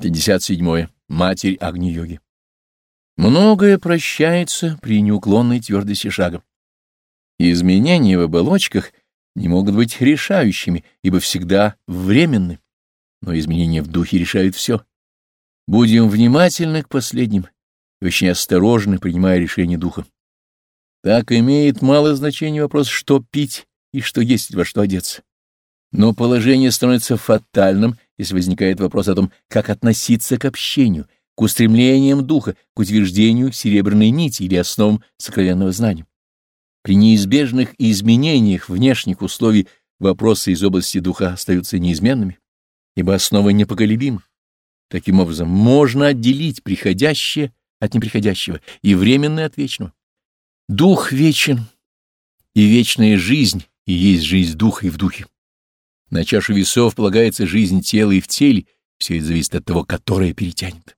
57. Матерь Агни-йоги. Многое прощается при неуклонной твердости шага. Изменения в оболочках не могут быть решающими, ибо всегда временны, но изменения в духе решают все. Будем внимательны к последним очень осторожны, принимая решение духа. Так имеет мало значения вопрос, что пить и что есть, во что одеться. Но положение становится фатальным, если возникает вопрос о том, как относиться к общению, к устремлениям духа, к утверждению серебряной нити или основам сокровенного знания. При неизбежных изменениях внешних условий вопросы из области духа остаются неизменными, ибо основы непоколебимы. Таким образом, можно отделить приходящее от неприходящего и временное от вечного. Дух вечен, и вечная жизнь, и есть жизнь духа и в духе. На чашу весов полагается жизнь тела и в теле, все это зависит от того, которое перетянет.